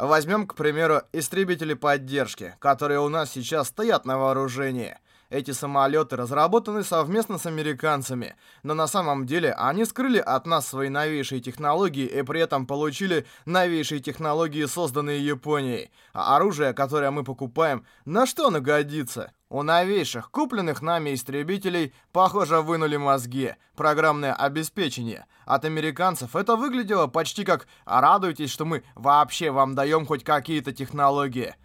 Возьмем, к примеру, истребители поддержки, которые у нас сейчас стоят на вооружении. Эти самолеты разработаны совместно с американцами, но на самом деле они скрыли от нас свои новейшие технологии и при этом получили новейшие технологии, созданные Японией. А оружие, которое мы покупаем, на что оно годится? У новейших, купленных нами истребителей, похоже, вынули мозги, программное обеспечение. От американцев это выглядело почти как «радуйтесь, что мы вообще вам даем хоть какие-то технологии».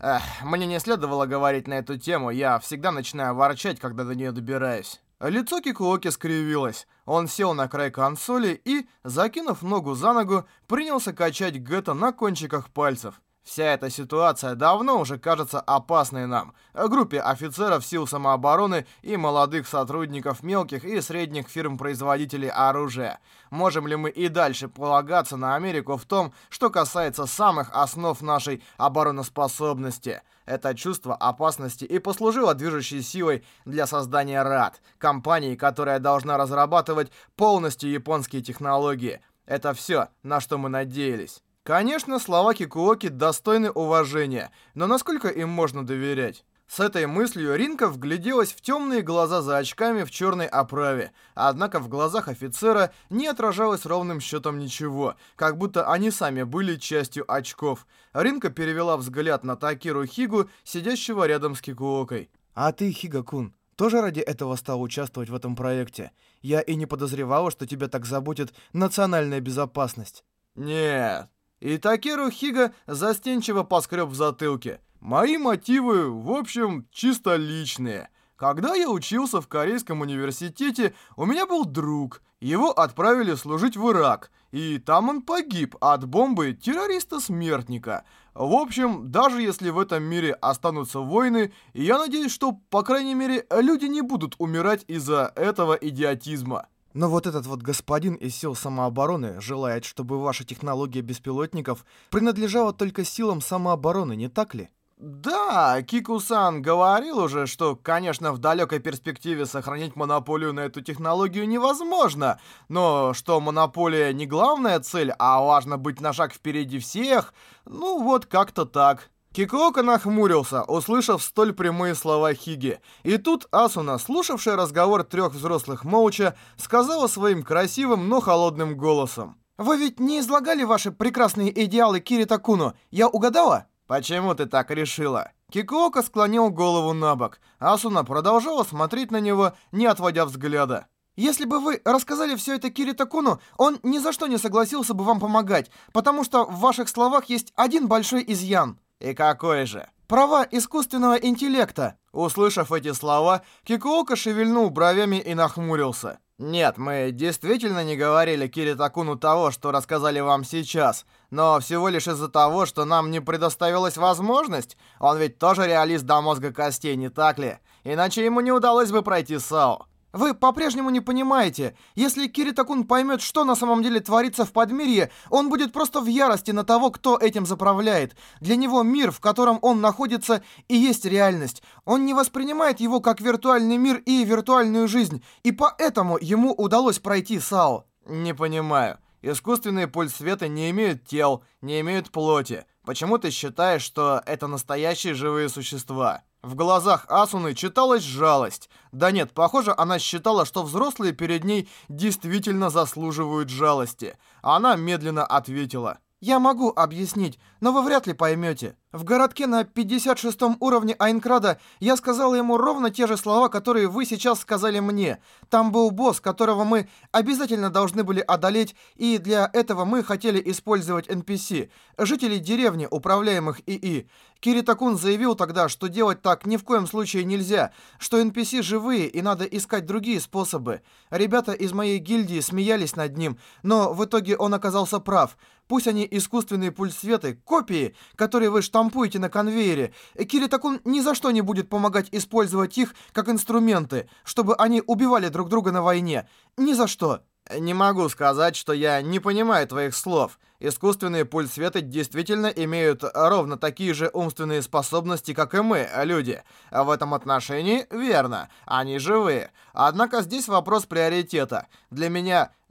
Эх, мне не следовало говорить на эту тему, я всегда начинаю ворчать, когда до нее добираюсь. Лицо Кикуоки скривилось. Он сел на край консоли и, закинув ногу за ногу, принялся качать Гетто на кончиках пальцев. Вся эта ситуация давно уже кажется опасной нам, группе офицеров сил самообороны и молодых сотрудников мелких и средних фирм-производителей оружия. Можем ли мы и дальше полагаться на Америку в том, что касается самых основ нашей обороноспособности? Это чувство опасности и послужило движущей силой для создания РАД, компании, которая должна разрабатывать полностью японские технологии. Это все, на что мы надеялись. Конечно, слова Кикуоки достойны уважения, но насколько им можно доверять? С этой мыслью Ринка вгляделась в темные глаза за очками в черной оправе, однако в глазах офицера не отражалось ровным счетом ничего, как будто они сами были частью очков. Ринка перевела взгляд на Такиру Хигу, сидящего рядом с Кикуокой. «А ты, Хигакун, тоже ради этого стал участвовать в этом проекте? Я и не подозревала, что тебя так заботит национальная безопасность». «Нет, и Такеру Хига застенчиво поскреб в затылке. «Мои мотивы, в общем, чисто личные». Когда я учился в Корейском университете, у меня был друг. Его отправили служить в Ирак, и там он погиб от бомбы террориста-смертника. В общем, даже если в этом мире останутся войны, я надеюсь, что, по крайней мере, люди не будут умирать из-за этого идиотизма. Но вот этот вот господин из сил самообороны желает, чтобы ваша технология беспилотников принадлежала только силам самообороны, не так ли? Да, Кикусан говорил уже, что, конечно, в далекой перспективе сохранить монополию на эту технологию невозможно, но что монополия не главная цель, а важно быть на шаг впереди всех, ну вот как-то так. Кикуока нахмурился, услышав столь прямые слова Хиги. И тут Асуна, слушавшая разговор трех взрослых молча, сказала своим красивым, но холодным голосом. «Вы ведь не излагали ваши прекрасные идеалы Кирита Куну? Я угадала?» «Почему ты так решила?» Кикуока склонил голову на бок. Асуна продолжала смотреть на него, не отводя взгляда. Если бы вы рассказали все это Кирита Куну, он ни за что не согласился бы вам помогать, потому что в ваших словах есть один большой изъян. «И какой же?» «Права искусственного интеллекта!» Услышав эти слова, Кикуока шевельнул бровями и нахмурился. «Нет, мы действительно не говорили Киритакуну того, что рассказали вам сейчас, но всего лишь из-за того, что нам не предоставилась возможность. Он ведь тоже реалист до мозга костей, не так ли? Иначе ему не удалось бы пройти САУ. Вы по-прежнему не понимаете. Если Киритакун поймет, что на самом деле творится в Подмирье, он будет просто в ярости на того, кто этим заправляет. Для него мир, в котором он находится, и есть реальность. Он не воспринимает его как виртуальный мир и виртуальную жизнь, и поэтому ему удалось пройти САО. Не понимаю. Искусственные пульс света не имеют тел, не имеют плоти. Почему ты считаешь, что это настоящие живые существа? В глазах Асуны читалась жалость. Да нет, похоже, она считала, что взрослые перед ней действительно заслуживают жалости. Она медленно ответила. Я могу объяснить, но вы вряд ли поймете. В городке на 56-м уровне Айнкрада я сказала ему ровно те же слова, которые вы сейчас сказали мне. Там был босс, которого мы обязательно должны были одолеть, и для этого мы хотели использовать NPC, жителей деревни, управляемых ИИ. Киритакун заявил тогда, что делать так ни в коем случае нельзя, что NPC живые и надо искать другие способы. Ребята из моей гильдии смеялись над ним, но в итоге он оказался прав – Пусть они искусственные пульс-светы, копии, которые вы штампуете, штампуете на конвейере. Киритакун ни за что не будет помогать использовать их как инструменты, чтобы они убивали друг друга на войне. Ни за что. Не могу сказать, что я не понимаю твоих слов. Искусственные пульсветы действительно имеют ровно такие же умственные способности,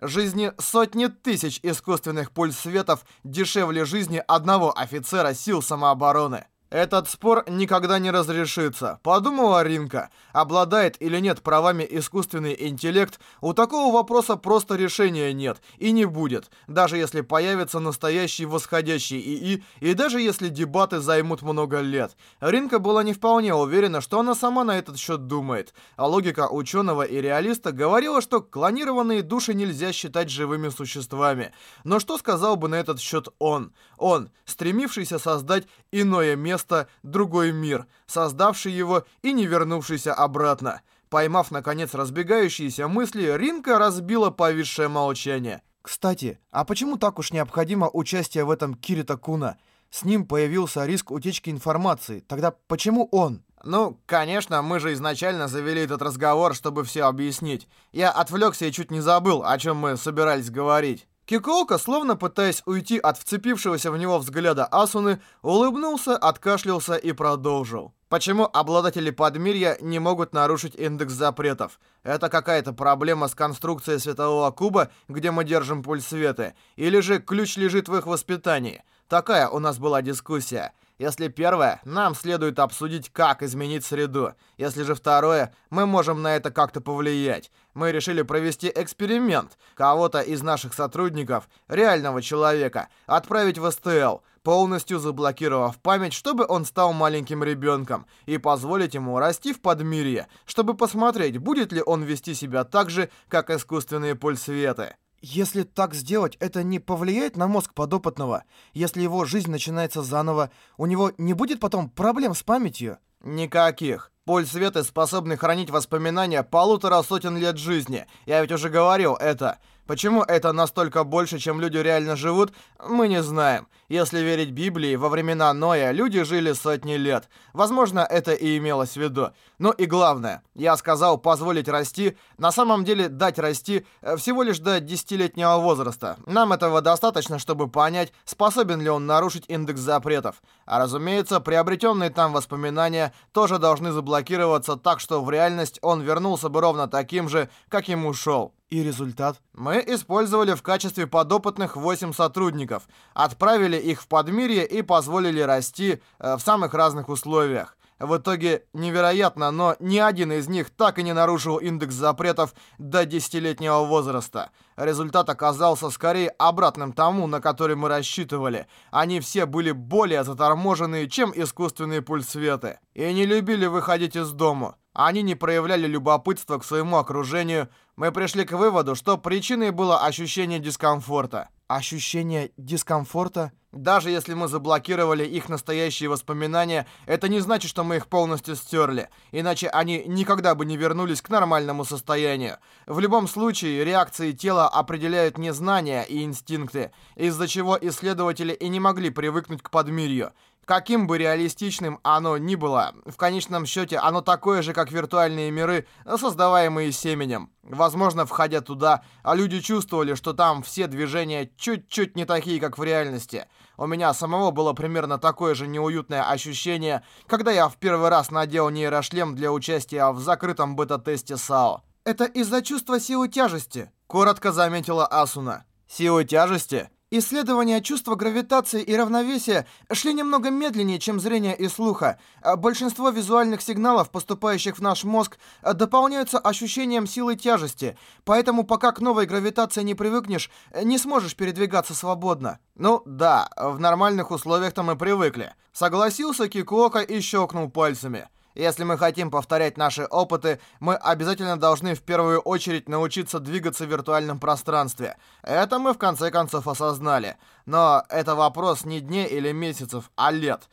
жизни сотни тысяч искусственных пульс светов дешевле жизни одного офицера сил самообороны. Этот спор никогда не разрешится. Подумала Ринка, обладает или нет правами искусственный интеллект, у такого вопроса просто решения нет и не будет, даже если появится настоящий восходящий ИИ и даже если дебаты займут много лет. Ринка была не вполне уверена, что она сама на этот счет думает, а логика ученого и реалиста говорила, что клонированные души нельзя считать живыми существами. Но что сказал бы на этот счет он? Он, стремившийся создать иное место, место другой мир, создавший его и не вернувшийся обратно. Поймав, наконец, разбегающиеся мысли, Ринка разбила повисшее молчание. «Кстати, а почему так уж необходимо участие в этом Кирита Куна? С ним появился риск утечки информации. Тогда почему он?» «Ну, конечно, мы же изначально завели этот разговор, чтобы все объяснить. Я отвлекся и чуть не забыл, о чем мы собирались говорить». Кикоока, словно пытаясь уйти от вцепившегося в него взгляда Асуны, улыбнулся, откашлялся и продолжил. Почему обладатели подмирья не могут нарушить индекс запретов? Это какая-то проблема с конструкцией светового куба, где мы держим пульс света? Или же ключ лежит в их воспитании? Такая у нас была дискуссия. Если первое, нам следует обсудить, как изменить среду. Если же второе, мы можем на это как-то повлиять. Мы решили провести эксперимент. Кого-то из наших сотрудников, реального человека, отправить в СТЛ, полностью заблокировав память, чтобы он стал маленьким ребенком, и позволить ему расти в подмирье, чтобы посмотреть, будет ли он вести себя так же, как искусственные пульсветы. Если так сделать, это не повлияет на мозг подопытного? Если его жизнь начинается заново, у него не будет потом проблем с памятью? Никаких. Пуль света способны хранить воспоминания полутора сотен лет жизни. Я ведь уже говорил это. Почему это настолько больше, чем люди реально живут, мы не знаем. Если верить Библии, во времена Ноя люди жили сотни лет. Возможно, это и имелось в виду. Ну и главное, я сказал позволить расти, на самом деле дать расти э, всего лишь до 10-летнего возраста. Нам этого достаточно, чтобы понять, способен ли он нарушить индекс запретов. А разумеется, приобретенные там воспоминания тоже должны заблокироваться так, что в реальность он вернулся бы ровно таким же, как им ушел. И результат? Мы использовали в качестве подопытных 8 сотрудников. Отправили их в Подмирье и позволили расти э, в самых разных условиях. В итоге невероятно, но ни один из них так и не нарушил индекс запретов до десятилетнего возраста. Результат оказался скорее обратным тому, на который мы рассчитывали. Они все были более заторможенные, чем искусственные пульсветы. И не любили выходить из дома. Они не проявляли любопытства к своему окружению. Мы пришли к выводу, что причиной было ощущение дискомфорта. Ощущение дискомфорта? Даже если мы заблокировали их настоящие воспоминания, это не значит, что мы их полностью стерли, иначе они никогда бы не вернулись к нормальному состоянию. В любом случае, реакции тела определяют не знания и инстинкты, из-за чего исследователи и не могли привыкнуть к подмирью. Каким бы реалистичным оно ни было, в конечном счете оно такое же, как виртуальные миры, создаваемые семенем. Возможно, входя туда, а люди чувствовали, что там все движения чуть-чуть не такие, как в реальности. У меня самого было примерно такое же неуютное ощущение, когда я в первый раз надел нейрошлем для участия в закрытом бета-тесте САО. «Это из-за чувства силы тяжести», — коротко заметила Асуна. «Силы тяжести?» Исследования чувства гравитации и равновесия шли немного медленнее, чем зрение и слуха. А большинство визуальных сигналов, поступающих в наш мозг, дополняются ощущением силы тяжести, поэтому пока к новой гравитации не привыкнешь, не сможешь передвигаться свободно. Ну да, в нормальных условиях-то мы привыкли. Согласился Кикуока и щелкнул пальцами. Если мы хотим повторять наши опыты, мы обязательно должны в первую очередь научиться двигаться в виртуальном пространстве. Это мы в конце концов осознали. Но это вопрос не дней или месяцев, а лет.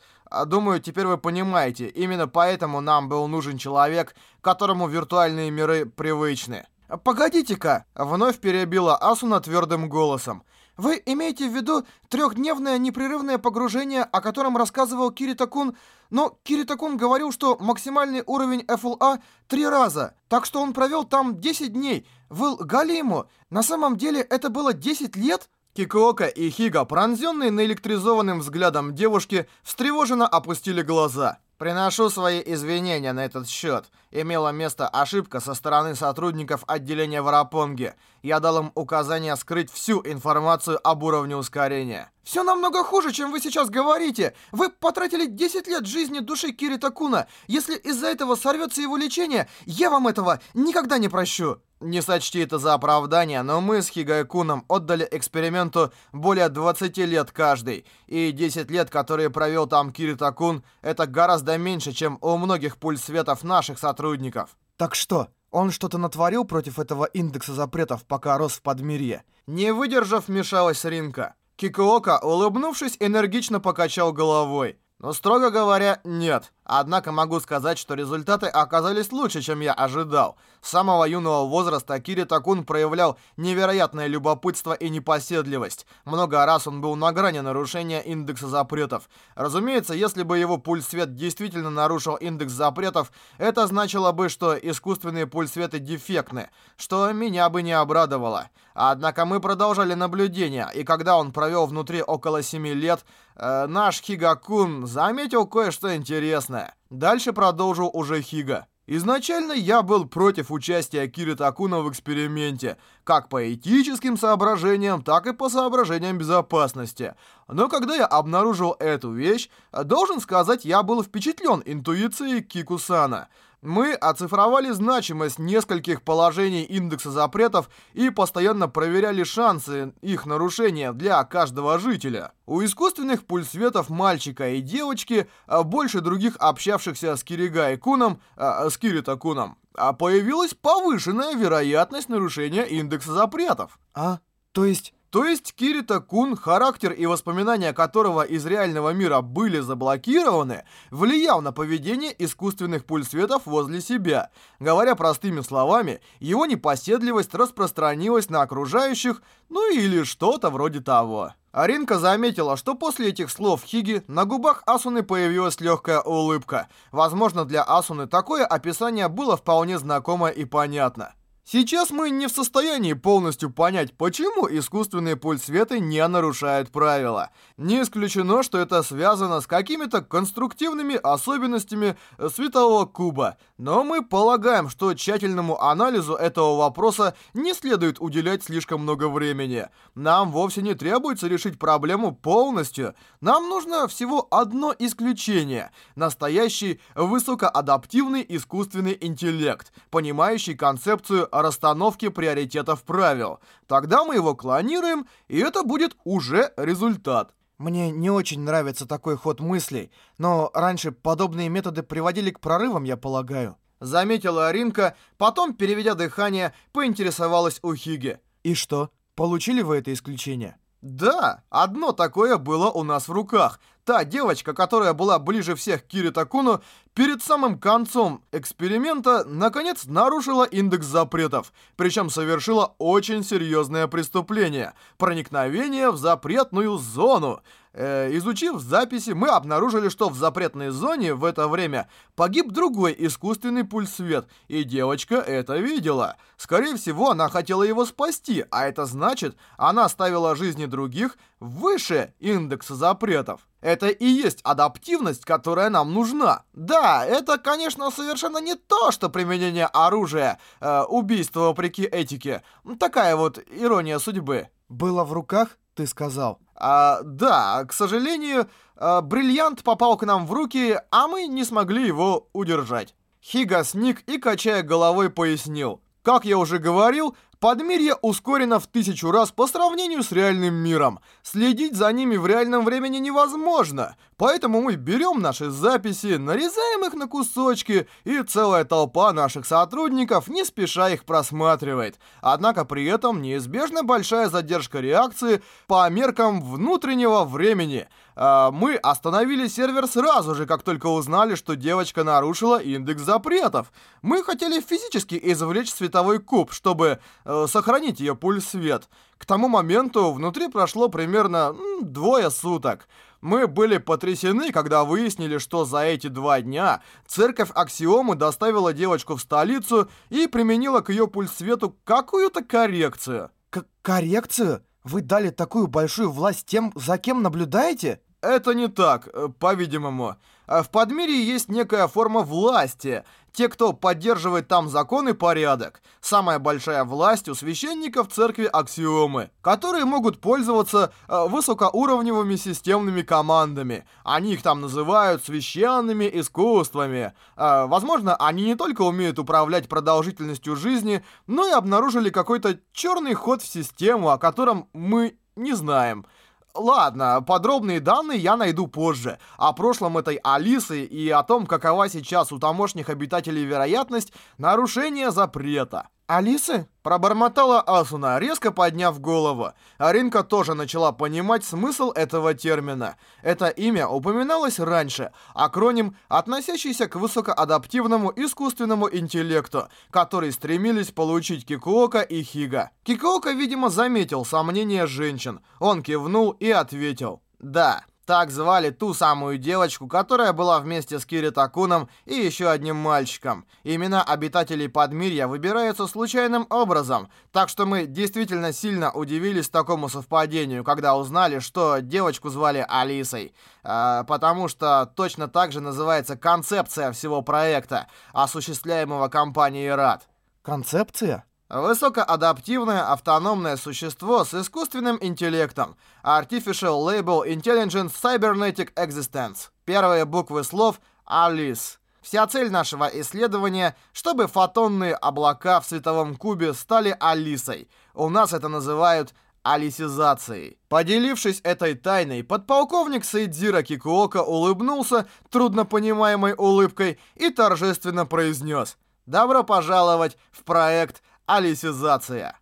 Думаю, теперь вы понимаете, именно поэтому нам был нужен человек, которому виртуальные миры привычны. «Погодите-ка!» — вновь перебила Асуна твердым голосом. Вы имеете в виду трехдневное непрерывное погружение, о котором рассказывал Киритакун, но Киритакун говорил, что максимальный уровень ФЛА три раза, так что он провел там 10 дней. Вы Галиму. На самом деле это было 10 лет? Кикуока и Хига, пронзенные наэлектризованным взглядом девушки, встревоженно опустили глаза. Приношу свои извинения на этот счет. Имела место ошибка со стороны сотрудников отделения Варапонги. Я дал им указание скрыть всю информацию об уровне ускорения. Все намного хуже, чем вы сейчас говорите. Вы потратили 10 лет жизни души Кирита Куна. Если из-за этого сорвется его лечение, я вам этого никогда не прощу. Не сочти это за оправдание, но мы с Хигайкуном отдали эксперименту более 20 лет каждый. И 10 лет, которые провел там Киритакун, это гораздо гораздо меньше, чем у многих пульсветов наших сотрудников. Так что, он что-то натворил против этого индекса запретов, пока рос в подмирье? Не выдержав, мешалась Ринка. Кикуока, улыбнувшись, энергично покачал головой. Но, строго говоря, нет. Однако могу сказать, что результаты оказались лучше, чем я ожидал. С самого юного возраста Кири Такун проявлял невероятное любопытство и непоседливость. Много раз он был на грани нарушения индекса запретов. Разумеется, если бы его пульс-свет действительно нарушил индекс запретов, это значило бы, что искусственные пульс-светы дефектны, что меня бы не обрадовало. Однако мы продолжали наблюдение, и когда он провел внутри около 7 лет, э, наш Хигакун заметил кое-что интересное интересно!» Дальше продолжил уже Хига. Изначально я был против участия Кири Такуна в эксперименте, как по этическим соображениям, так и по соображениям безопасности. Но когда я обнаружил эту вещь, должен сказать, я был впечатлен интуицией Кикусана. Мы оцифровали значимость нескольких положений индекса запретов и постоянно проверяли шансы их нарушения для каждого жителя. У искусственных пульсветов мальчика и девочки, а больше других общавшихся с Кирига и Куном, а, с Кирита Куном, а появилась повышенная вероятность нарушения индекса запретов. А, то есть... То есть Кирита Кун, характер и воспоминания которого из реального мира были заблокированы, влиял на поведение искусственных пульсветов возле себя. Говоря простыми словами, его непоседливость распространилась на окружающих, ну или что-то вроде того. Аринка заметила, что после этих слов Хиги на губах Асуны появилась легкая улыбка. Возможно, для Асуны такое описание было вполне знакомо и понятно. Сейчас мы не в состоянии полностью понять, почему искусственные пульс света не нарушает правила. Не исключено, что это связано с какими-то конструктивными особенностями э, светового куба, но мы полагаем, что тщательному анализу этого вопроса не следует уделять слишком много времени. Нам вовсе не требуется решить проблему полностью. Нам нужно всего одно исключение – настоящий высокоадаптивный искусственный интеллект, понимающий концепцию о расстановке приоритетов правил. Тогда мы его клонируем, и это будет уже результат. Мне не очень нравится такой ход мыслей, но раньше подобные методы приводили к прорывам, я полагаю. Заметила Аринка, потом, переведя дыхание, поинтересовалась у Хиги. И что, получили вы это исключение? Да, одно такое было у нас в руках, Та девочка, которая была ближе всех к Кири Такуну, перед самым концом эксперимента, наконец, нарушила индекс запретов. Причем совершила очень серьезное преступление – проникновение в запретную зону. Э, изучив записи, мы обнаружили, что в запретной зоне в это время погиб другой искусственный пульсвет, и девочка это видела. Скорее всего, она хотела его спасти, а это значит, она ставила жизни других выше индекса запретов. Это и есть адаптивность, которая нам нужна. Да, это, конечно, совершенно не то, что применение оружия, э, убийство вопреки этике. Такая вот ирония судьбы. Было в руках, ты сказал. А, да, к сожалению, э, бриллиант попал к нам в руки, а мы не смогли его удержать. Хига сник и, качая головой, пояснил. Как я уже говорил, Подмирье ускорено в тысячу раз по сравнению с реальным миром. Следить за ними в реальном времени невозможно. Поэтому мы берем наши записи, нарезаем их на кусочки, и целая толпа наших сотрудников не спеша их просматривает. Однако при этом неизбежна большая задержка реакции по меркам внутреннего времени. А, мы остановили сервер сразу же, как только узнали, что девочка нарушила индекс запретов. Мы хотели физически извлечь световой куб, чтобы э, сохранить ее пульс свет. К тому моменту внутри прошло примерно двое суток. Мы были потрясены, когда выяснили, что за эти два дня церковь Аксиомы доставила девочку в столицу и применила к ее пульсвету какую-то коррекцию. К коррекцию? Вы дали такую большую власть тем, за кем наблюдаете? Это не так, э, по-видимому. Э, в Подмире есть некая форма власти – те, кто поддерживает там закон и порядок. Самая большая власть у священников церкви аксиомы, которые могут пользоваться э, высокоуровневыми системными командами. Они их там называют священными искусствами. Э, возможно, они не только умеют управлять продолжительностью жизни, но и обнаружили какой-то черный ход в систему, о котором мы не знаем. Ладно, подробные данные я найду позже. О прошлом этой Алисы и о том, какова сейчас у тамошних обитателей вероятность нарушения запрета. Алисы? Пробормотала Асуна, резко подняв голову. Аринка тоже начала понимать смысл этого термина. Это имя упоминалось раньше. Акроним, относящийся к высокоадаптивному искусственному интеллекту, который стремились получить Кикуока и Хига. Кикуока, видимо, заметил сомнения женщин. Он кивнул и ответил «Да». Так звали ту самую девочку, которая была вместе с Киритакуном и еще одним мальчиком. Имена обитателей Подмирья выбираются случайным образом, так что мы действительно сильно удивились такому совпадению, когда узнали, что девочку звали Алисой. А, потому что точно так же называется концепция всего проекта, осуществляемого компанией РАД. Концепция? Высокоадаптивное автономное существо с искусственным интеллектом. Artificial Label Intelligence Cybernetic Existence. Первые буквы слов «Алис». Вся цель нашего исследования, чтобы фотонные облака в световом кубе стали Алисой. У нас это называют алисизацией. Поделившись этой тайной, подполковник Сейдзира Кикуока улыбнулся труднопонимаемой улыбкой и торжественно произнес «Добро пожаловать в проект алисизация.